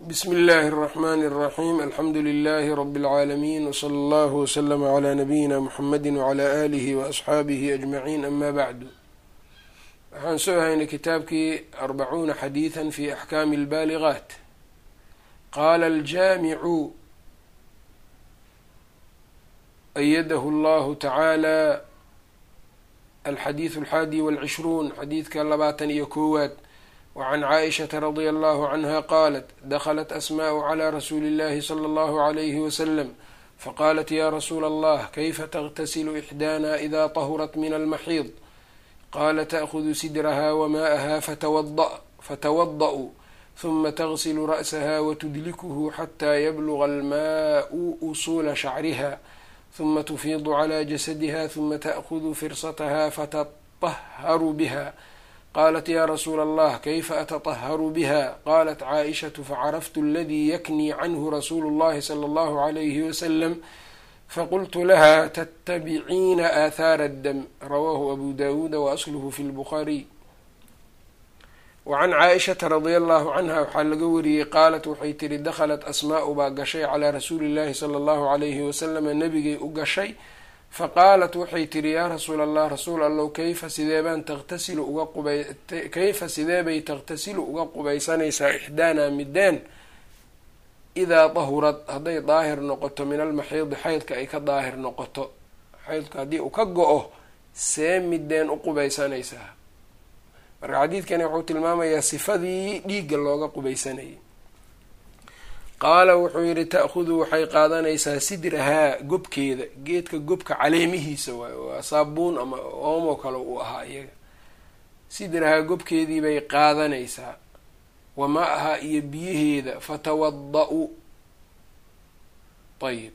bsmi اllahi الرحmn الرaxيm alxamdu لlh rb العaalamiin wslى اllah wslm عlى nabiyina mxamedi wعlى alih وaصxaabihi aجmaciin ama bacdu waxaan soo haynay kitaabkii arbacuuna xadiiثa fi axkaami اlbaaligaat qala اljaamicu ayadahu اllahu tacaalى alxadiiث اlxaadi wاlcishruun xadiidka labaatan iyo koowaad wacan caaishata radia allahu canha qaalat dakhalat asmaau calaa rasuuli illahi sala allahu calayhi wasalam faqaalat ya rasuula allah kayfa tagtasilu ixdaana idaa tahurat min almaxiid qaala taahudu sidrahaa wamaa'ahaa fatawada-u huma tagsilu ra'saha watudlikuhu xataa yabluga almaa'u usuula shacriha huma tufiidu calaa jasadiha huma ta'hudu firsataha fatatahharu biha qaalat yaa rasuula allah kayfa atataharu biha qaalat caaishatu facaraftu aladii yaknii canhu rasuulu اllahi sala allahu alayhi wasalam faqultu laha tatabiciina aathaara addam rawaahu abu daawuuda waasluhu fi lbukhaariy wacan caaishata radia allahu canha waxaa laga wariyey qaalat waxay tihi dakhalat asmaa'u baa gashay calaa rasuuli llahi sala allahu alayhi wasalama nebigay u gashay faqaalat waxay tihi yaa rasuula allah rasuul allow kayfa sideebaan taqtasilu uga qubay kayfa sideebay taqtasilu uga qubaysanaysaa ixdaanaa mideen idaa dahurad hadday daahir noqoto min almaxiidi xaydka ay ka daahir noqoto xaydku haddii uu ka go-o see mideen u qubaysanaysaa. Marka xadiidkani wuxuu tilmaamayaa sifadii dhiigga looga qubaysanayay qaala wuxuu yidhi ta'khudu waxay qaadanaysaa sidrahaa gobkeeda geedka gobka caleemihiisa waay waa saabuun ama oomo kale uu ahaa iyaga. Sidrahaa gobkeedii bay qaadanaysaa wama-aha iyo biyaheeda fatawada-u ayib